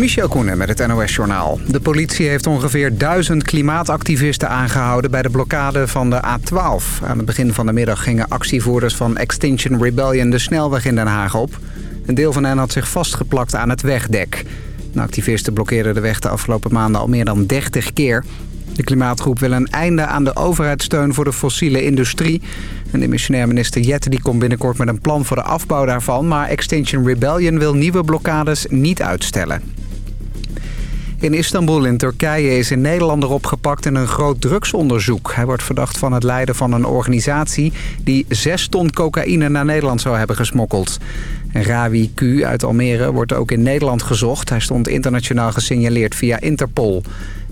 Michel Koenen met het NOS-journaal. De politie heeft ongeveer duizend klimaatactivisten aangehouden... bij de blokkade van de A12. Aan het begin van de middag gingen actievoerders van Extinction Rebellion... de snelweg in Den Haag op. Een deel van hen had zich vastgeplakt aan het wegdek. De activisten blokkeerden de weg de afgelopen maanden al meer dan 30 keer. De klimaatgroep wil een einde aan de overheidssteun voor de fossiele industrie. En de missionair minister Jette die komt binnenkort met een plan voor de afbouw daarvan... maar Extinction Rebellion wil nieuwe blokkades niet uitstellen. In Istanbul in Turkije is een Nederlander opgepakt in een groot drugsonderzoek. Hij wordt verdacht van het leiden van een organisatie... die 6 ton cocaïne naar Nederland zou hebben gesmokkeld. Rawi Q uit Almere wordt ook in Nederland gezocht. Hij stond internationaal gesignaleerd via Interpol.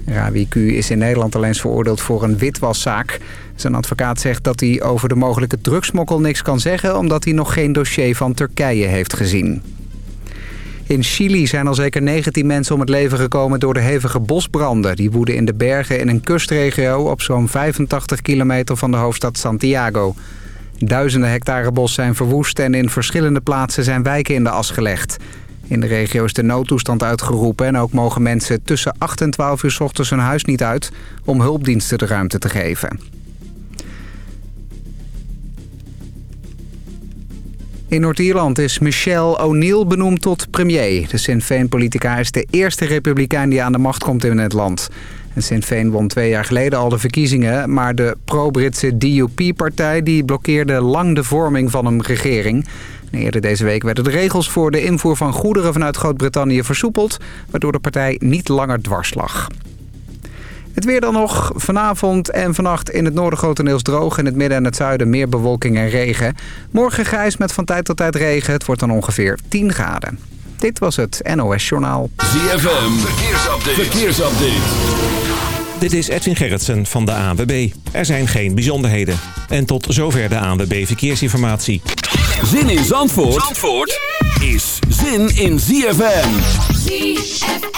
Rawi Q is in Nederland alleen veroordeeld voor een witwaszaak. Zijn advocaat zegt dat hij over de mogelijke drugsmokkel niks kan zeggen... omdat hij nog geen dossier van Turkije heeft gezien. In Chili zijn al zeker 19 mensen om het leven gekomen door de hevige bosbranden. Die woeden in de bergen in een kustregio op zo'n 85 kilometer van de hoofdstad Santiago. Duizenden hectare bos zijn verwoest en in verschillende plaatsen zijn wijken in de as gelegd. In de regio is de noodtoestand uitgeroepen en ook mogen mensen tussen 8 en 12 uur ochtends hun huis niet uit om hulpdiensten de ruimte te geven. In Noord-Ierland is Michelle O'Neill benoemd tot premier. De Sinn Féin-politica is de eerste republikein die aan de macht komt in het land. En Sinn Féin won twee jaar geleden al de verkiezingen... maar de pro-Britse DUP-partij blokkeerde lang de vorming van een regering. eerder deze week werden de regels voor de invoer van goederen vanuit Groot-Brittannië versoepeld... waardoor de partij niet langer dwars lag. Het weer dan nog. Vanavond en vannacht in het noorden grotendeels droog. In het midden en het zuiden meer bewolking en regen. Morgen grijs met van tijd tot tijd regen. Het wordt dan ongeveer 10 graden. Dit was het NOS Journaal. ZFM. Verkeersupdate. Verkeersupdate. Dit is Edwin Gerritsen van de ANWB. Er zijn geen bijzonderheden. En tot zover de ANWB Verkeersinformatie. Zin in Zandvoort, Zandvoort is zin in ZFM. ZFM.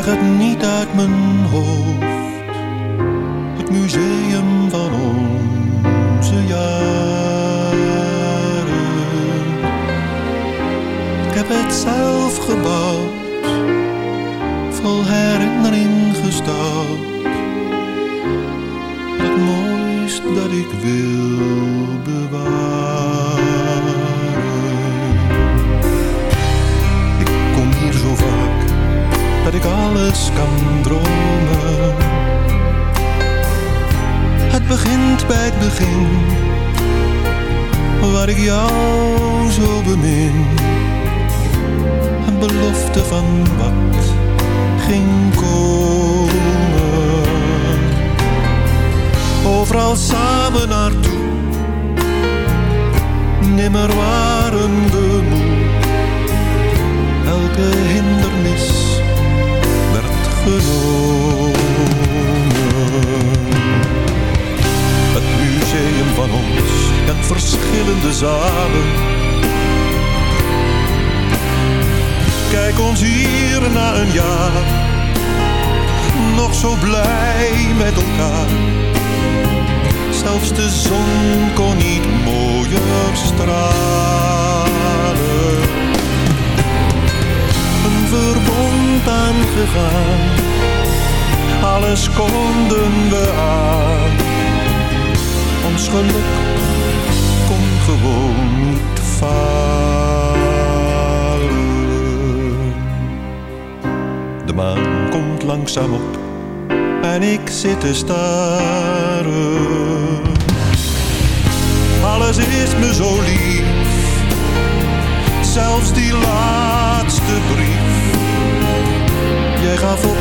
Krijg het niet uit mijn hoofd. Het museum van onze jaren. Ik heb het zelf gebouwd, vol herinnering kan dromen. Het begint bij het begin, waar ik jou zo bemin. Een belofte van wat ging komen. Overal samen naartoe, nimmer waren we moe. Elke hindernis Het museum van ons kent verschillende zalen. Kijk ons hier na een jaar, nog zo blij met elkaar. Zelfs de zon kon niet mooier stralen. Aangegaan, alles konden we aan. Ons geluk kon gewoon niet falen. De maan komt langzaam op en ik zit te staren. Alles is me zo lief, zelfs die laatste brief. Jij gaf op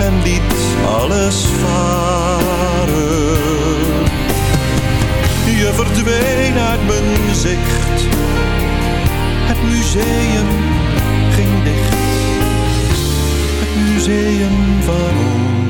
en liet alles varen. Je verdween uit mijn zicht, het museum ging dicht. Het museum van onze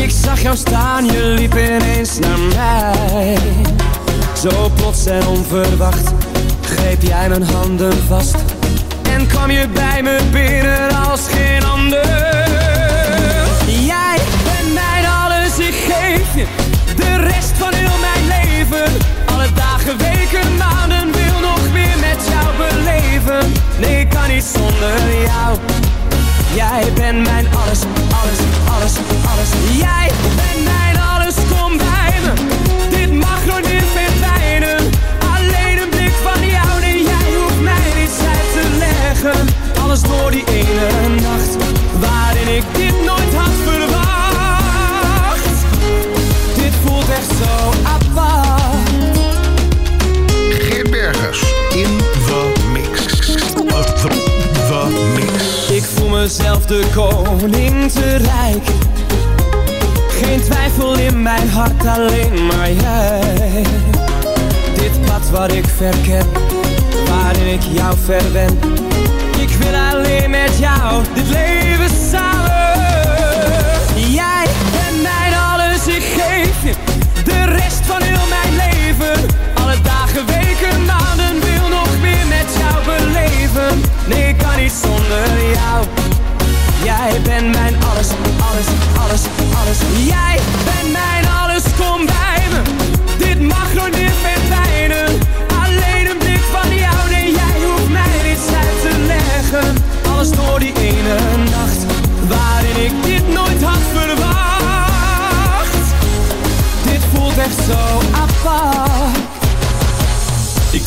Ik zag jou staan, je liep ineens naar mij. Zo plots en onverwacht greep jij mijn handen vast En kwam je bij me binnen als geen ander. Jij bent mijn alles, ik geef je De rest van heel mijn leven. Alle dagen, weken, maanden Wil nog meer met jou beleven. Nee, ik kan niet zonder jou Jij bent mijn alles, alles, alles, alles. Jij bent mijn alles, kom bij me. Dit mag nog niet verdwijnen alles door die ene nacht mezelf de koning te rijk Geen twijfel in mijn hart, alleen maar jij Dit pad wat ik verken waarin ik jou verwen. Ik wil alleen met jou dit leven samen. Jij bent mijn alles, ik geef je de rest van heel mijn leven. Alle dagen, weken, maanden, wil nog meer met jou beleven. Nee, ik kan niet zonder jou. Jij bent mijn alles, alles, alles, alles. Jij bent mijn alles, kom bij me. Dit mag nog niet verdwijnen alles door die ene nacht Waarin ik dit nooit had verwacht. Dit voelt echt zo apart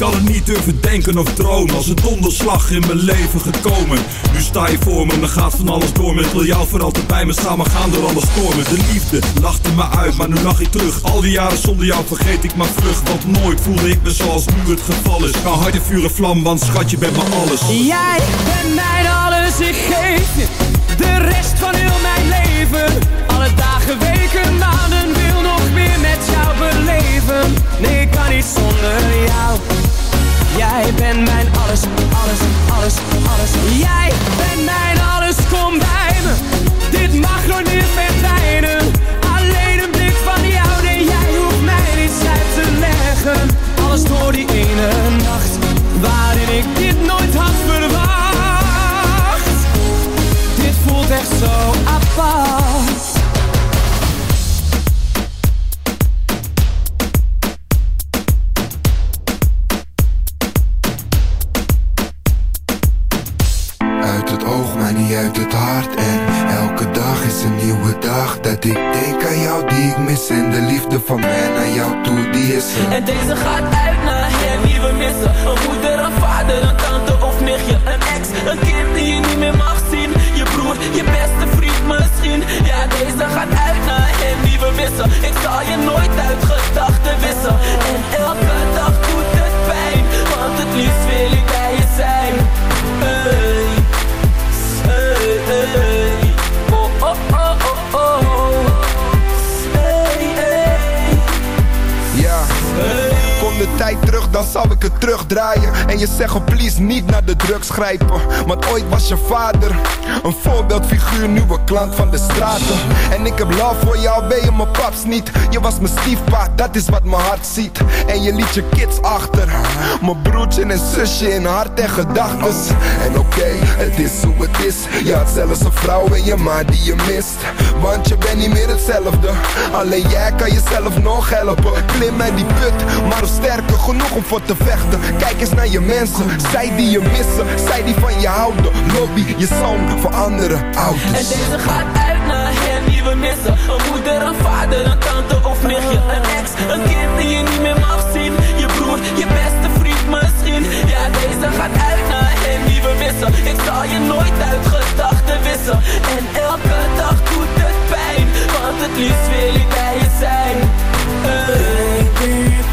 kan het niet durven denken of dromen Als een donderslag in mijn leven gekomen. Nu sta je voor me, dan gaat van alles door me Ik wil jou voor altijd bij me maar gaan door alle stormen De liefde lachte me uit, maar nu lach ik terug. Al die jaren zonder jou vergeet ik maar vlug Want nooit voelde ik me zoals nu het geval is. Kan harde vuren vlam, want schat je bent me alles. Jij bent mijn alles, ik geef De rest van heel mijn leven Alle dagen, weken, maanden Wil nog meer met jou beleven Nee, ik kan niet zonder jou Jij bent mijn alles, alles, alles, alles. Jij bent mijn alles, kom bij me. Dit mag nog niet verdwijnen. Alleen een blik van jou, nee, jij hoeft mij niets uit te leggen. Alles door die ene nacht, waarin ik dit nooit had verwacht. Dit voelt echt zo apart. En deze gaat uit naar hem die we missen. Een moeder, een vader, een tante of nichtje Een ex, een kind die je niet meer mag zien. Je broer, je beste vriend misschien. Ja deze gaat uit naar hem die we missen. Ik zal je nooit uit gedachten wissen. En elke dag doet het pijn Want het liefst wil ik dan zou ik het terugdraaien. En je zeggen please niet naar de drugs grijpen. Want ooit was je vader Een voorbeeldfiguur, nu een klant van de straten. En ik heb love voor jou, ben je mijn paps niet? Je was mijn stiefpa, dat is wat mijn hart ziet. En je liet je kids achter Mijn broertje en zusje in hart en gedachtes En oké, het is hoe het is. Je had zelfs een vrouw en je ma die je mist. Want je bent niet meer hetzelfde. Alleen jij kan jezelf nog helpen. Klim mij die put, maar sterker genoeg om vechten. Kijk eens naar je mensen. Zij die je missen, zij die van je houden. Lobby je zoon voor andere ouders. En deze gaat uit naar hen die we missen. Een moeder, een vader, een tante of nichtje. Een ex, een kind die je niet meer mag zien. Je broer, je beste vriend misschien. Ja deze gaat uit naar hen die we missen. Ik zal je nooit uit gedachten wissen. En elke dag doet het pijn Want het liefst wil ik bij je zijn. Eh.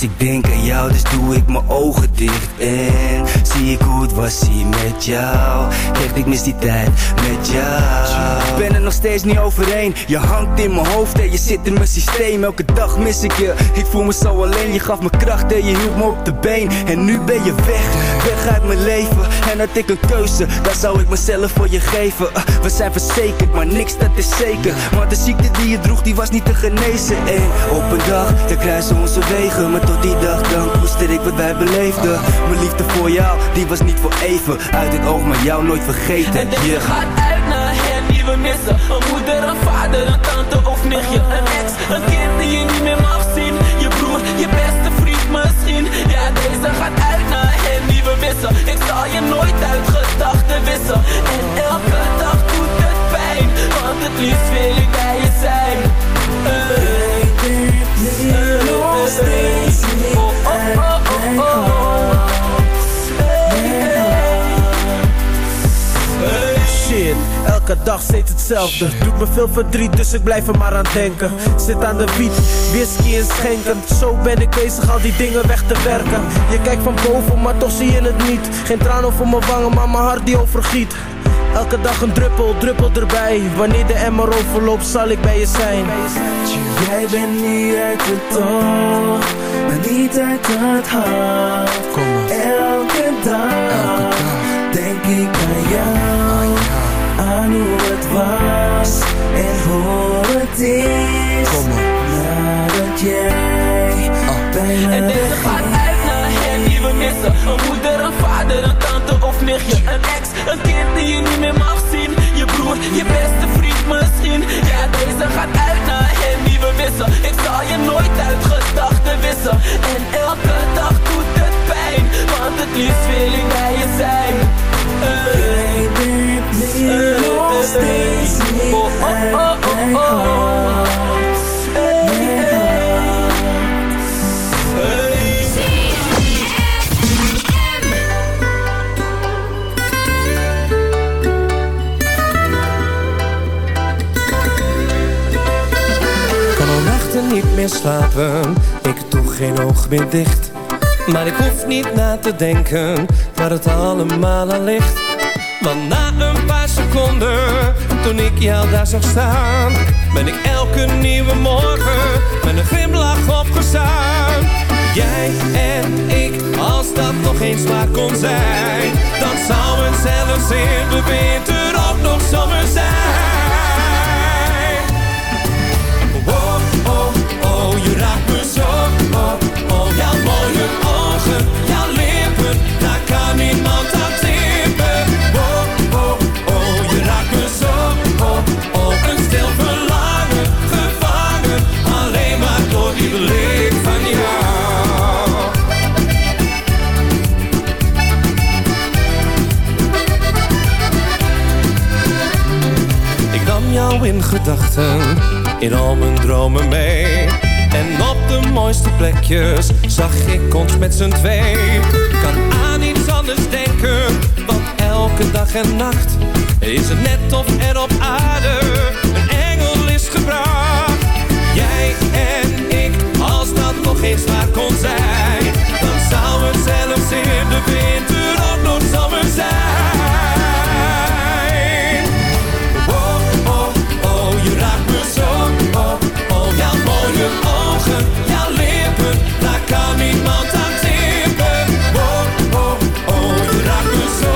Ik denk aan jou, dus doe ik mijn ogen dicht. En zie ik hoe het was hier met jou. Echt, ik mis die tijd met jou. Ik ben er nog steeds niet overheen. Je hangt in mijn hoofd en je zit in mijn systeem. Elke dag mis ik je, ik voel me zo alleen. Je gaf me kracht en je hield me op de been. En nu ben je weg, weg uit mijn leven. En had ik een keuze, dan zou ik mezelf voor je geven. Uh, We zijn verzekerd, maar niks dat is zeker. Want de ziekte die je droeg, die was niet te genezen. En op een dag, dan kruisen onze wegen tot die dag, dan koester ik wat wij beleefden. Mijn liefde voor jou, die was niet voor even. Uit het oog, maar jou nooit vergeten. En Yeah. gaat uit naar hen die we missen. Een moeder, een vader, een tante of nichtje Een ex, een kind die je niet meer mag zien. Je broer, je beste vriend misschien. Ja, deze gaat uit naar hen die we missen. Ik zal je nooit uit gedachten wissen. En elke dag doet het pijn Want het liefst wil ik elke dag steeds hetzelfde. Doet me veel verdriet, dus ik blijf er maar aan denken. Zit aan de wiet, whisky en schenken. Zo ben ik bezig al die dingen weg te werken. Je kijkt van boven, maar toch zie je het niet. Geen traan over mijn wangen, maar mijn hart die overgiet. Elke dag een druppel, druppel erbij. Wanneer de emmer overloopt, zal ik bij je zijn. Jij bent niet uit het oog, maar niet uit het hart. Elke dag, denk ik aan jou, aan hoe het was en hoe het is. Nadat jij bij me En deze gaat uit naar hen die we missen. Een moeder, een vader, een tante of nichtje. Een ex, een kind die je niet meer mag zien. Je broer, je beste vriend misschien. Ja, deze gaat uit naar hen die we missen. Ik zal je nooit uit gedachten wissen. En elke dag doet het pijn Want het liefst wil ik bij je zijn. Baby, nog steeds niet Oh, oh, niet meer slapen, ik doe geen oog meer dicht. Maar ik hoef niet na te denken waar het allemaal aan ligt. Want na een seconden, toen ik jou daar zag staan, ben ik elke nieuwe morgen met een glimlach opgestaan. Jij en ik, als dat nog eens waar kon zijn, dan zou het zelfs in de winter in al mijn dromen mee. En op de mooiste plekjes zag ik ons met z'n twee. Kan aan iets anders denken, want elke dag en nacht is het net of er op aarde een engel is gebracht. Jij en ik, als dat nog eens waar kon zijn, dan zou het zelfs in de winter ook nog zomer zijn. Kan niemand aan tippen. Oh, oh, oh, je raakt me zo.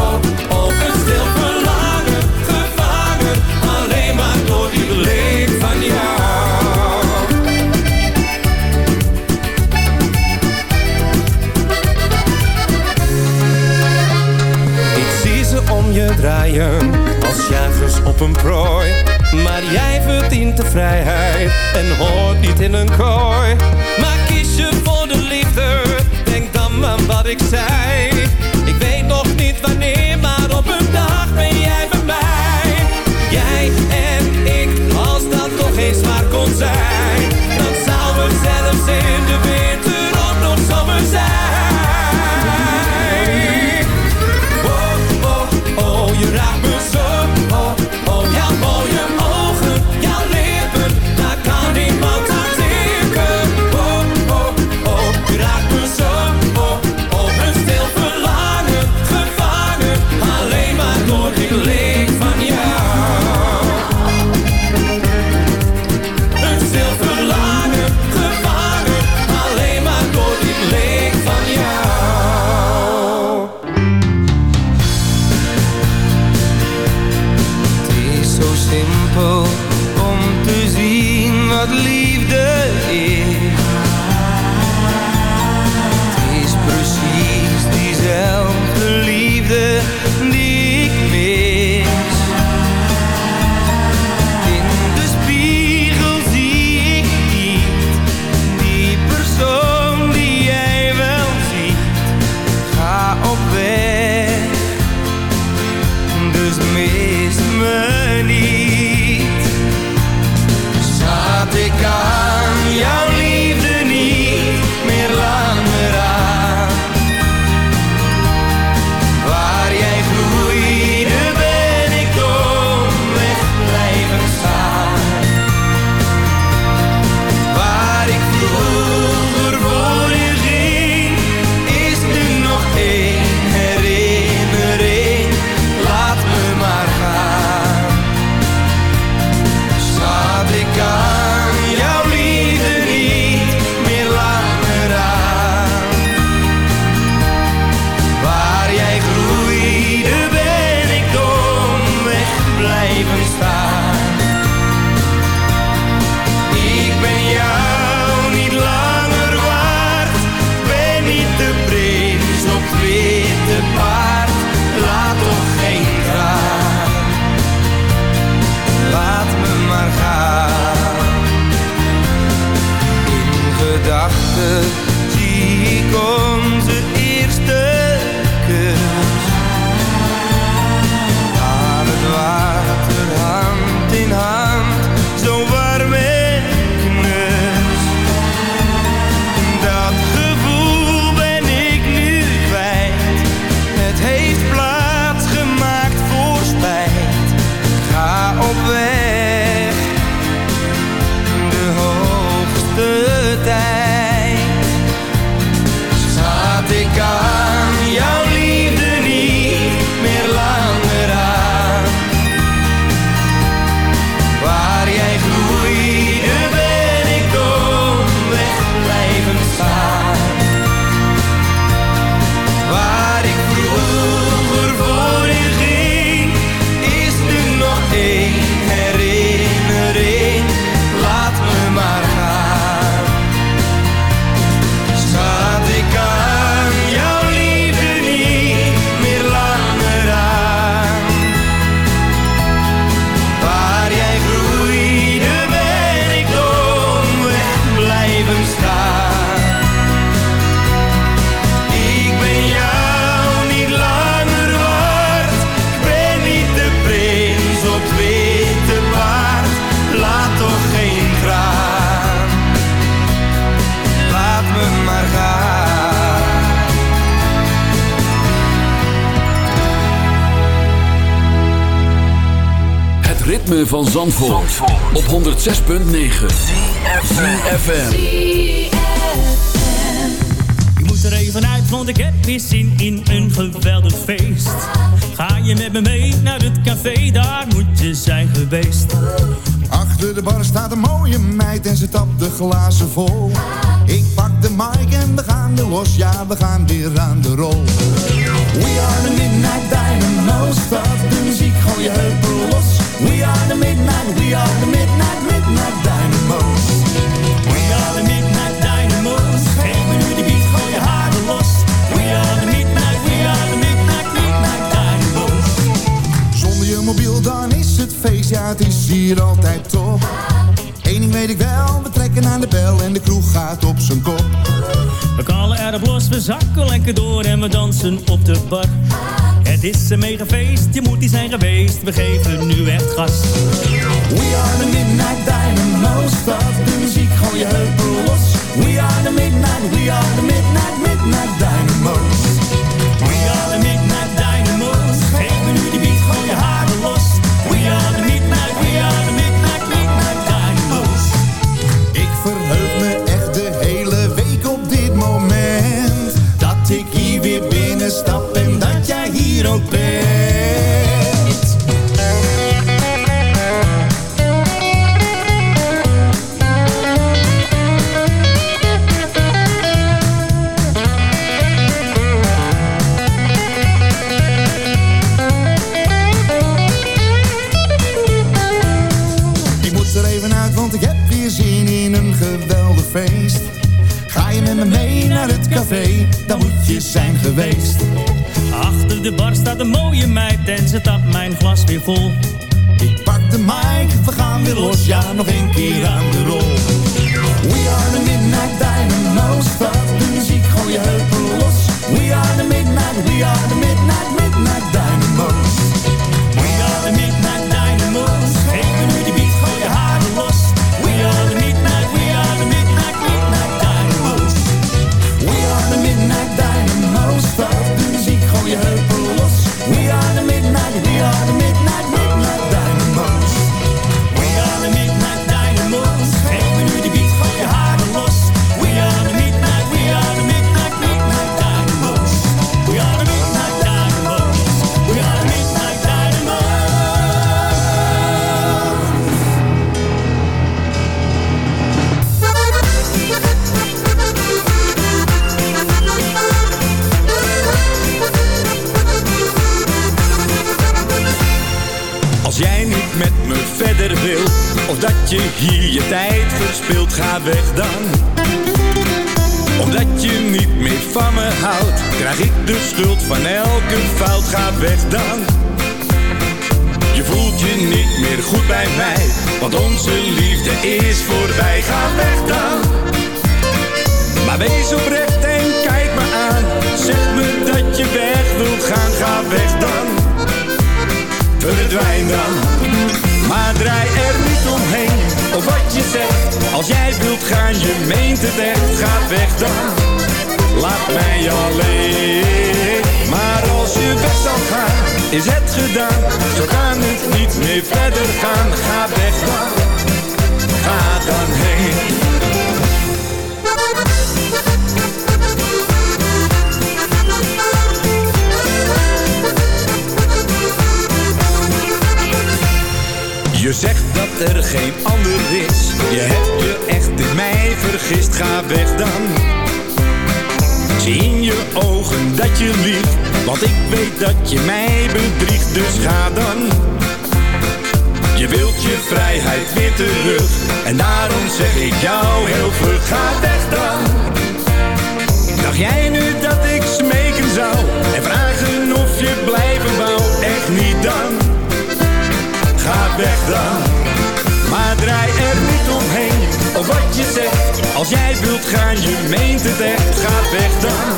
Oh, oh, een stil verlangen, gevangen, alleen maar door die blik van jou. Ik zie ze om je draaien, als jagers op een prooi. Maar jij de vrijheid en hoort niet in een kooi. Maar kies je voor de liefde, denk dan aan wat ik zei. Ik weet nog niet wanneer, maar op een dag ben jij ritme van Zandvoort, op 106.9 FM. Ik moet er even uit, want ik heb weer zin in een geweldig feest. Ga je met me mee naar het café, daar moet je zijn geweest. Achter de bar staat een mooie meid en ze tapt de glazen vol. Ik pak de mic en we gaan er los, ja we gaan weer aan de rol. We are the Midnight Dynamo's, start de muziek, gooi je heupen los. We are the Midnight, we are the Midnight, Midnight Dynamo's. We are the Midnight Dynamo's, me nu de beat, gooi je haren los. We are the Midnight, we are the Midnight, Midnight Dynamo's. Zonder je mobiel dan is het feest, ja het is hier altijd top. Eén ding weet ik wel, we trekken aan de bel en de kroeg gaat op zijn kop. We kallen erop los, we zakken lekker door en we dansen op de bar. Het is een mega feest, je moet die zijn geweest, we geven nu echt gas. We are the Midnight Dynamo's, start de muziek, gooi je heupen los. We are the Midnight, we are the Midnight, Midnight Dynamo's. Hier mijn glas weer vol. Ik pak de mic, we gaan weer los, ja nog een keer aan de rol. We are the Midnight Dynamo's, start de muziek, gooi je heupen los. We are the Midnight, we are the je hier je tijd verspilt, ga weg dan. Omdat je niet meer van me houdt, krijg ik de schuld van elke fout, ga weg dan. Je voelt je niet meer goed bij mij, want onze liefde is voorbij, ga weg dan. wees oprecht en kijk me aan. Zeg me dat je weg wilt gaan, ga weg dan. Verdwijn dan. Maar draai er niet omheen, of wat je zegt. Als jij wilt gaan, je meent het echt, ga weg dan. Laat mij alleen. Maar als je weg zal gaan, is het gedaan. Zo kan het niet meer verder gaan. Ga weg dan. Ga dan heen. Je zegt dat er geen ander is. Je hebt je echt in mij vergist. Ga weg dan. Zie in je ogen dat je liegt. Want ik weet dat je mij bedriegt. Dus ga dan. Je wilt je vrijheid weer terug. En daarom zeg ik jou heel vlug. Ga weg dan. Dacht jij nu dat ik smeken zou? En vragen of je blijven wou? Echt niet dan. Ga weg dan. Maar draai er niet omheen. Of wat je zegt. Als jij wilt gaan, je meent het echt. Ga weg dan.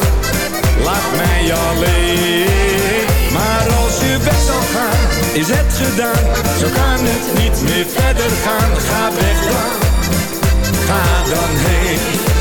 Laat mij alleen. Maar als je weg zal gaan, is het gedaan. Zo kan het niet meer verder gaan. Ga weg dan. Ga dan heen.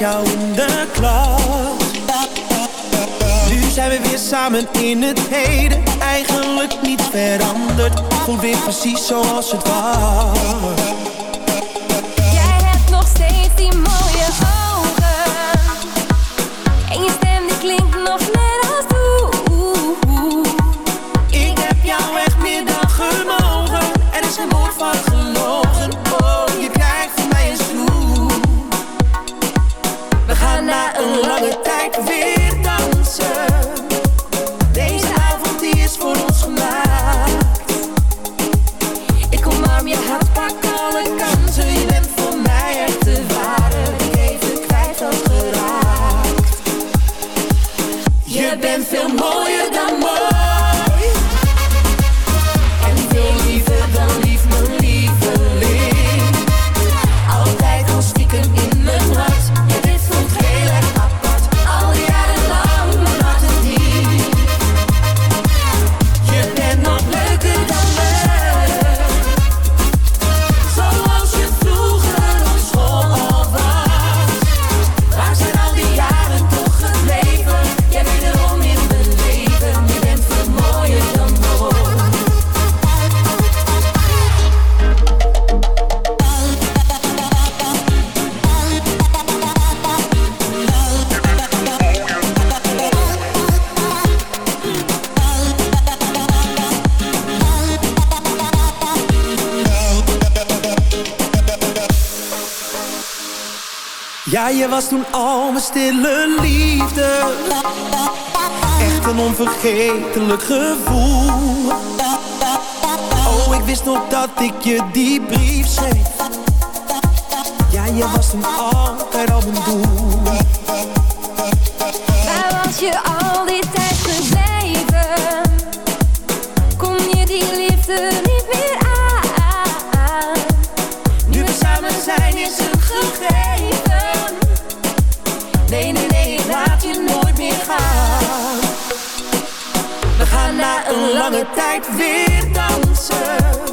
Jou de klas. Nu zijn we weer samen in het heden. Eigenlijk niets veranderd. Voelt weer precies zoals het was onvergetelijk gevoel. Oh, ik wist nog dat ik je die brief schreef. Ja, je was toen altijd al mijn doel Waar was je al een lange tijd weer dansen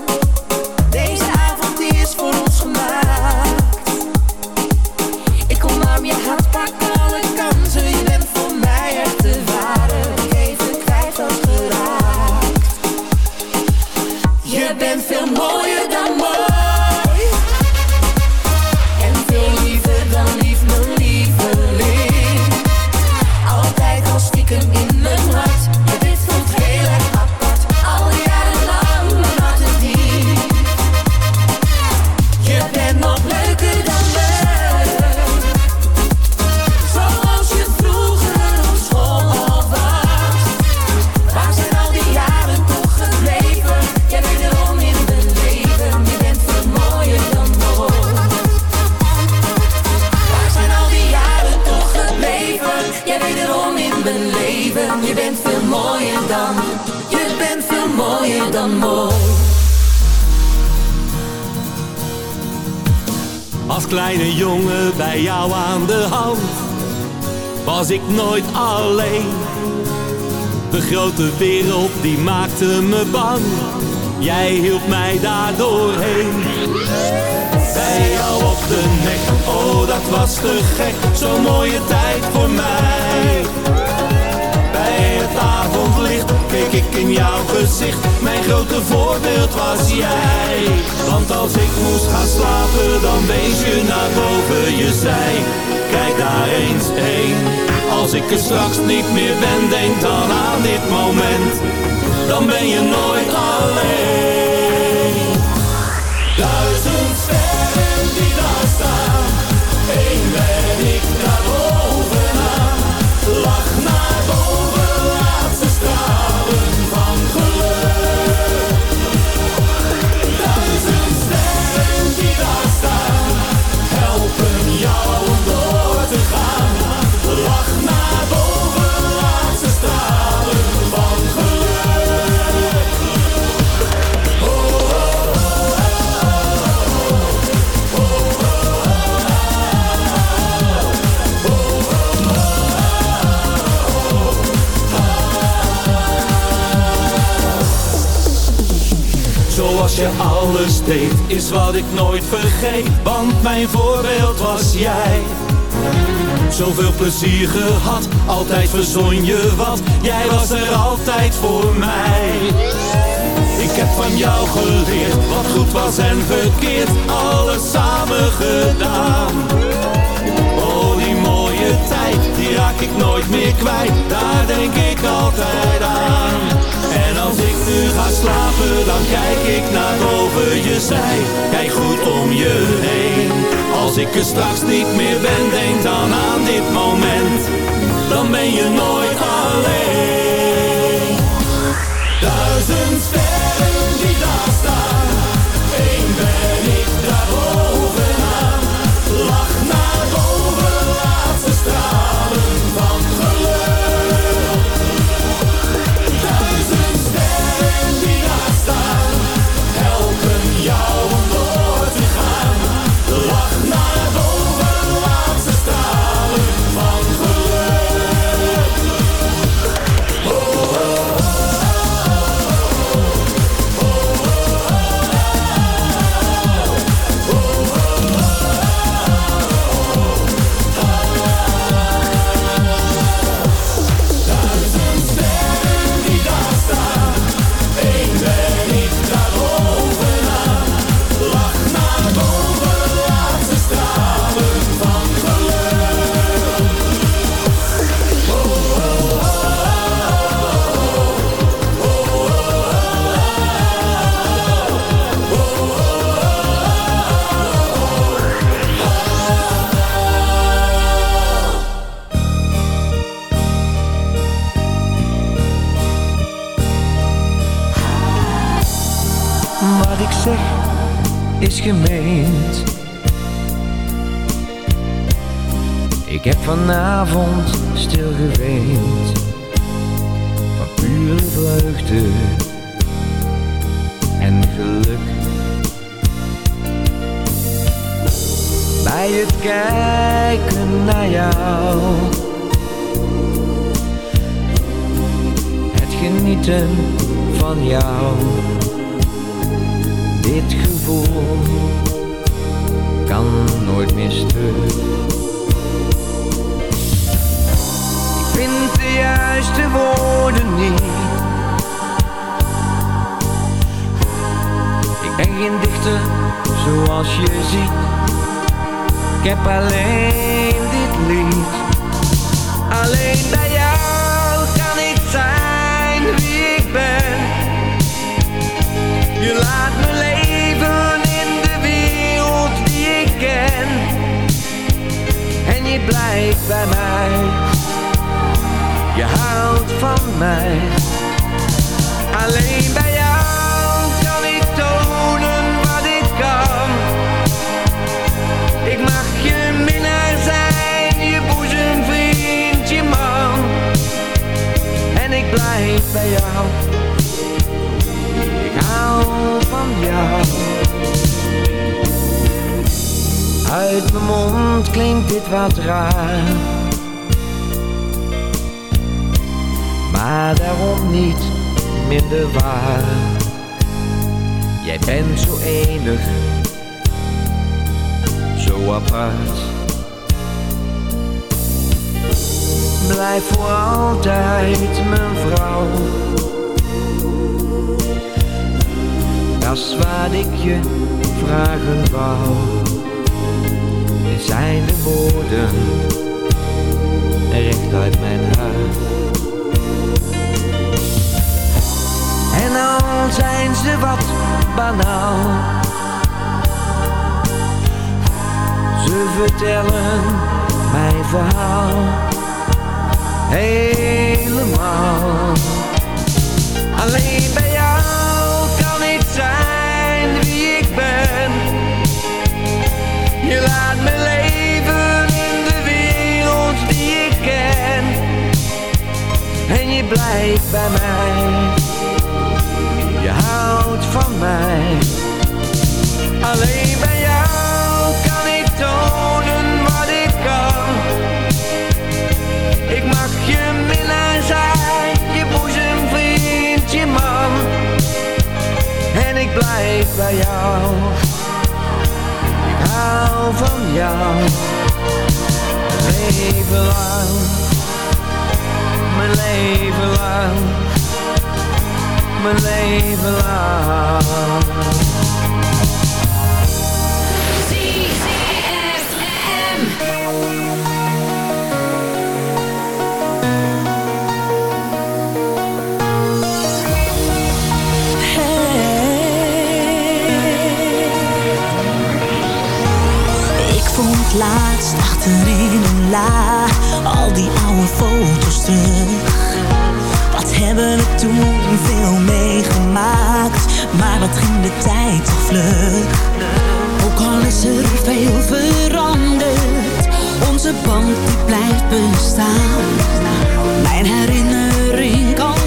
bang. Jij hielp mij daardoor heen Bij jou op de nek, oh dat was te gek. Zo'n mooie tijd voor mij. Bij het avondlicht keek ik in jouw gezicht. Mijn grote voorbeeld was jij. Want als ik moest gaan slapen dan wees je naar boven. Je zij Kijk daar eens heen. Als ik er straks niet meer ben denk dan aan dit moment Dan ben je nooit alleen je alles deed, is wat ik nooit vergeet. Want mijn voorbeeld was jij. Zoveel plezier gehad, altijd verzon je wat. Jij was er altijd voor mij. Ik heb van jou geleerd, wat goed was en verkeerd. Alles samen gedaan. Tijd, die raak ik nooit meer kwijt. Daar denk ik altijd aan. En als ik nu ga slapen, dan kijk ik naar boven je zij. Kijk goed om je heen. Als ik er straks niet meer ben, denk dan aan dit moment. Dan ben je nooit alleen. Duizend sterren Ik Uit mijn mond klinkt dit wat raar. Maar daarom niet minder waar. Jij bent zo enig, zo apart. Blijf voor altijd mijn vrouw. Dat is wat ik je vragen wou. Zijn de woorden, recht uit mijn hart. En al zijn ze wat banaal. Ze vertellen mijn verhaal. Helemaal. Alleen bij jou kan ik zijn Je laat me leven in de wereld die ik ken En je blijft bij mij je houdt van mij. Alleen bij jou kan ik tonen wat ik kan. Ik mag je minnaar zijn, je boezemvriend, je man. En ik blijf bij jou. Hou van jou. Leven lang. Mijn leven lang mijn leven lang. Achterin een la al die oude foto's terug. Wat hebben we toen veel meegemaakt, maar wat ging de tijd toch vlug. Ook al is er veel veranderd, onze band die blijft bestaan. Mijn herinnering kan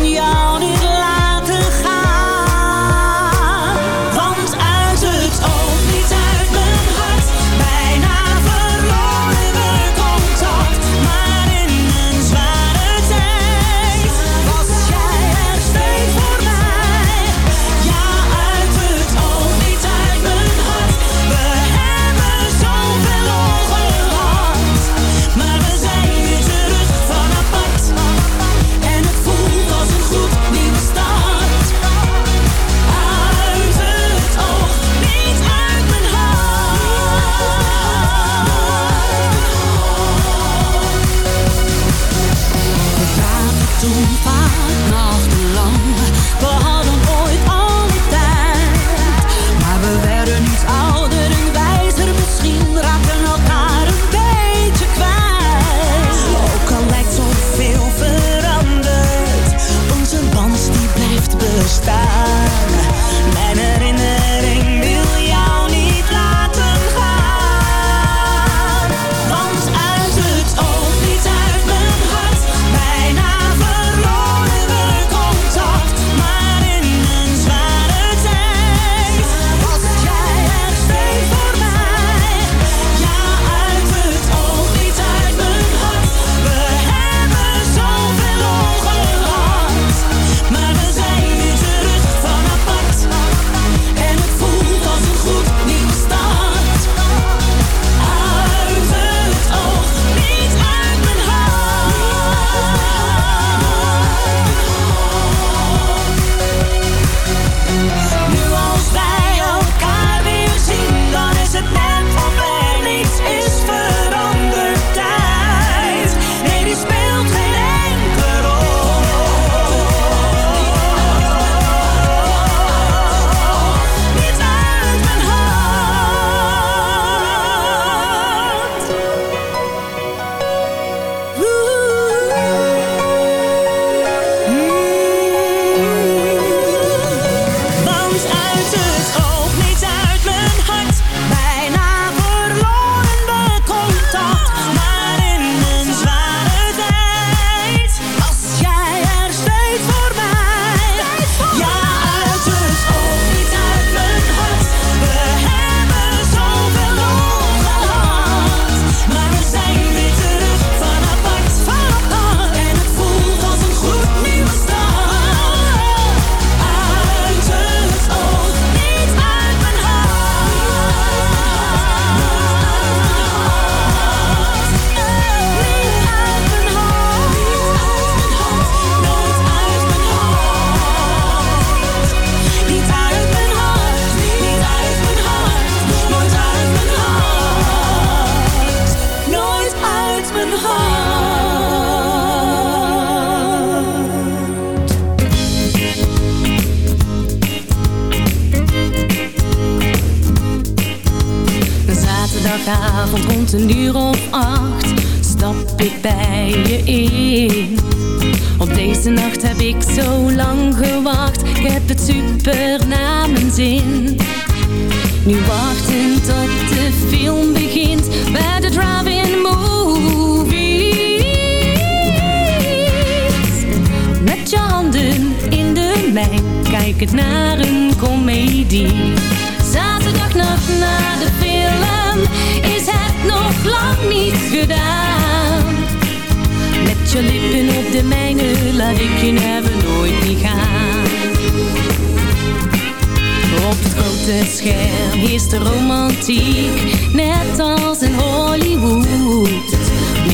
Zaterdagavond rond een uur of acht stap ik bij je in. Op deze nacht heb ik zo lang gewacht. Ik heb het super naar mijn zin. Nu wachten tot de film begint bij de drive-in. In de mijn, kijk het naar een komedie. Zaterdagnacht na de film is het nog lang niet gedaan. Met je lippen op de mijne laat ik je never nooit niet gaan. Op het grote scherm is de romantiek, net als in Hollywood.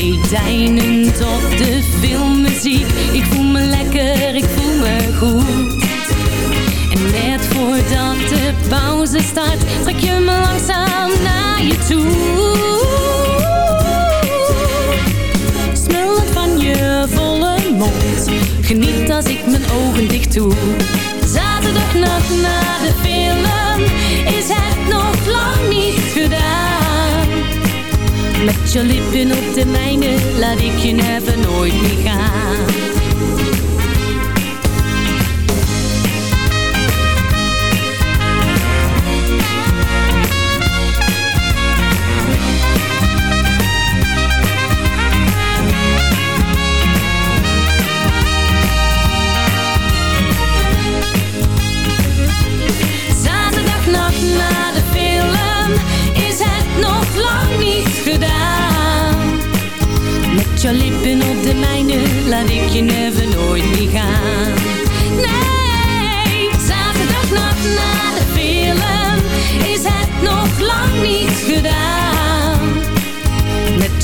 Meedijnend op de filmmuziek, ik voel me lekker, ik voel me goed. En net voordat de pauze start, trek je me langzaam naar je toe. Smul het van je volle mond, geniet als ik mijn ogen dicht doe. Zaterdagnacht na de film is het nog lang niet gedaan. Met je lippen op de mijne laat ik je never nooit meer gaan.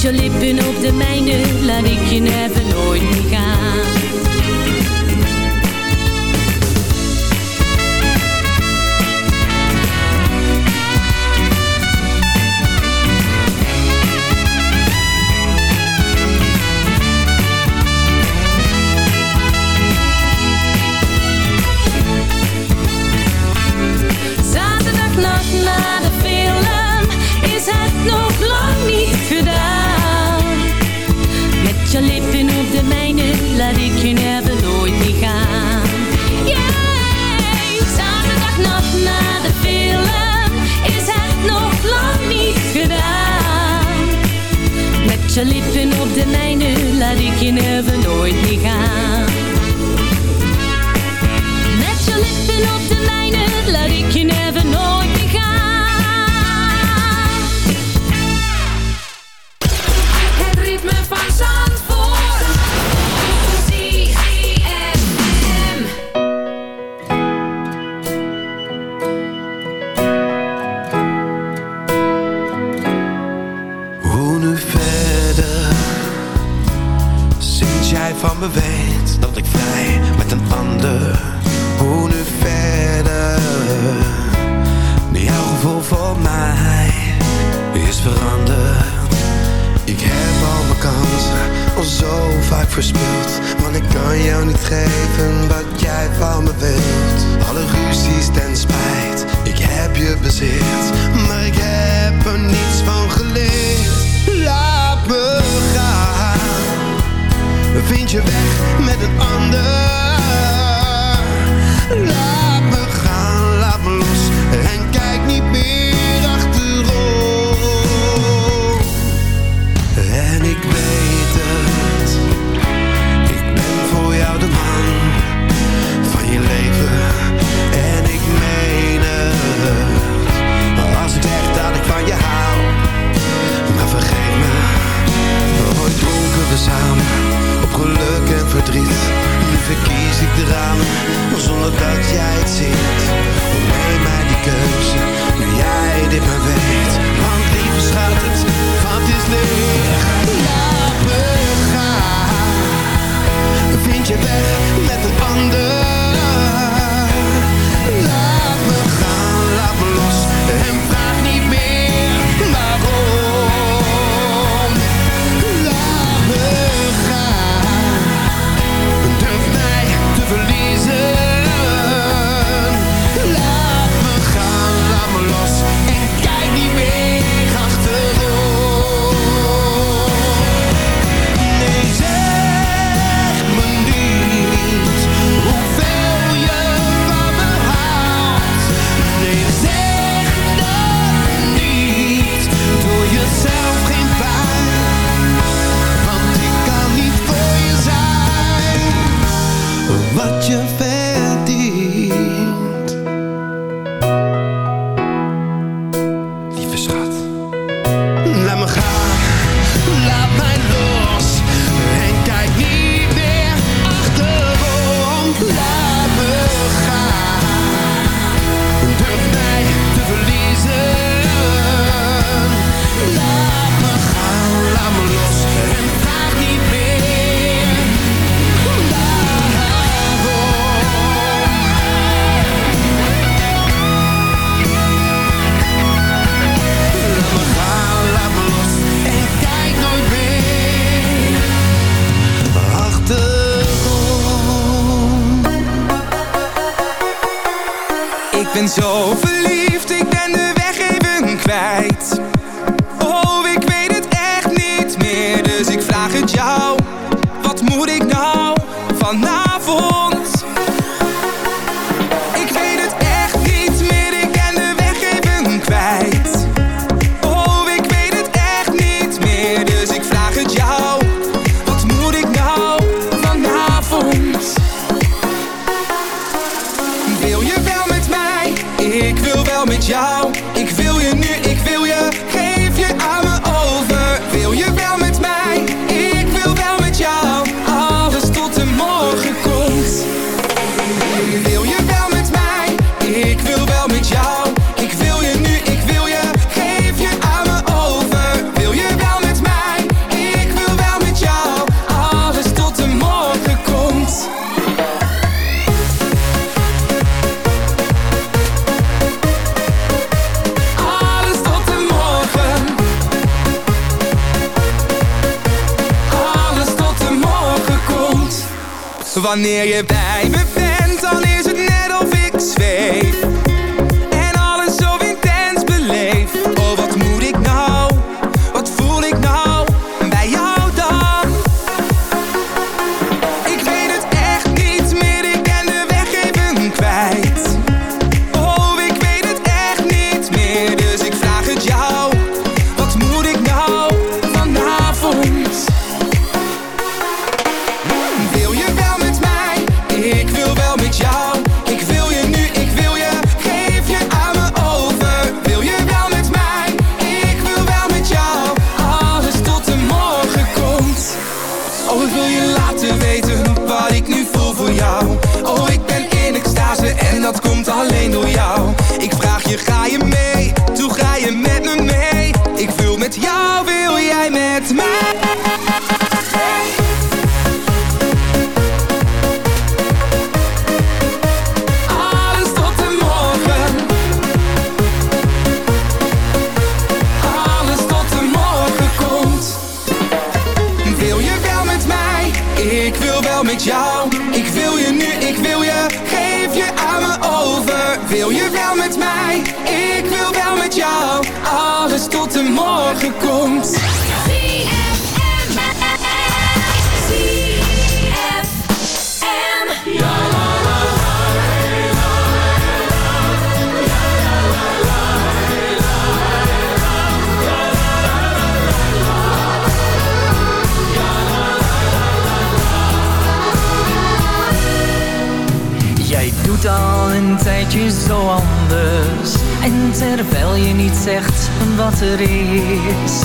Je lippen op de mijne laat ik je never nooit meer gaan. Je lippen op de mijne laat ik je never nooit meer gaan. Met je lippen op de mijne laat ik je never nooit kansen al zo vaak verspeeld. Want ik kan jou niet geven wat jij van me wilt. Alle ruzies ten spijt, ik heb je bezit. Maar ik heb er niets van geleerd. Laat me gaan. Vind je weg met een ander. Laat leven. En ik meen het. Als ik zeg dat ik van je hou. Maar vergeet me. Ooit dronken we samen. Op geluk en verdriet. Nu verkies ik de ramen. Zonder dat jij het ziet. Neem mij die keuze. Nu jij dit maar weet. Want lieve schat het. Wat is licht. Laat me gaan. Vind je weg met een ander. Wanneer je blijven bent, dan is het net of ik zweef. zo anders. En terwijl je niet zegt wat er is,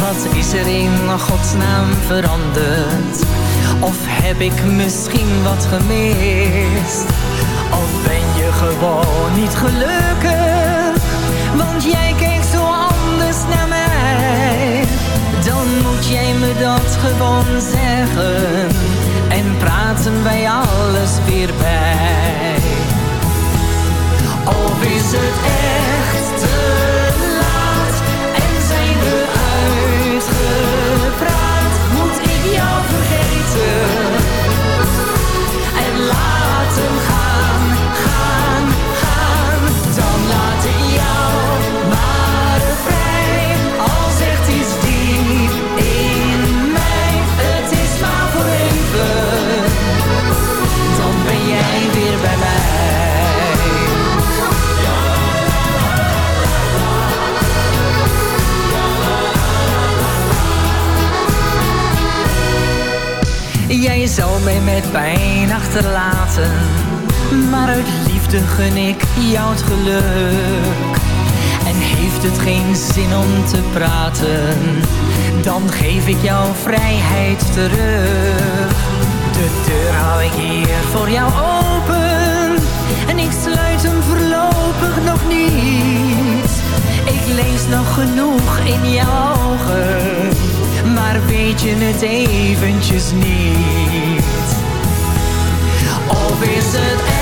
wat is er in godsnaam veranderd? Of heb ik misschien wat gemist? Of ben je gewoon niet gelukkig? Want jij kijkt zo anders naar mij. Dan moet jij me dat gewoon zeggen. En praten wij alles weer bij. Of is het echt? zo mij met pijn achterlaten. Maar uit liefde gun ik jou het geluk. En heeft het geen zin om te praten, dan geef ik jou vrijheid terug. De deur hou ik hier voor jou open, en ik sluit hem voorlopig nog niet. Ik lees nog genoeg in jouw ogen maar weet je het eventjes niet? Of is het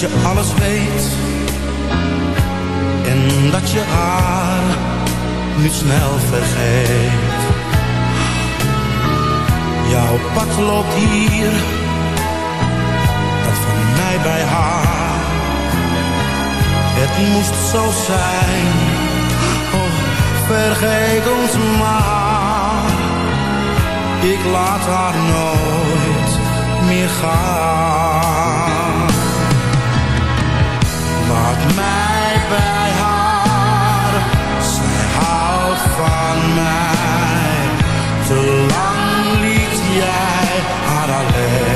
dat je alles weet en dat je haar niet snel vergeet. Jouw pad loopt hier, dat van mij bij haar. Het moest zo zijn, oh, vergeet ons maar. Ik laat haar nooit meer gaan. Laat mij bij haar, zij houdt van mij. Te lang liet jij haar alleen.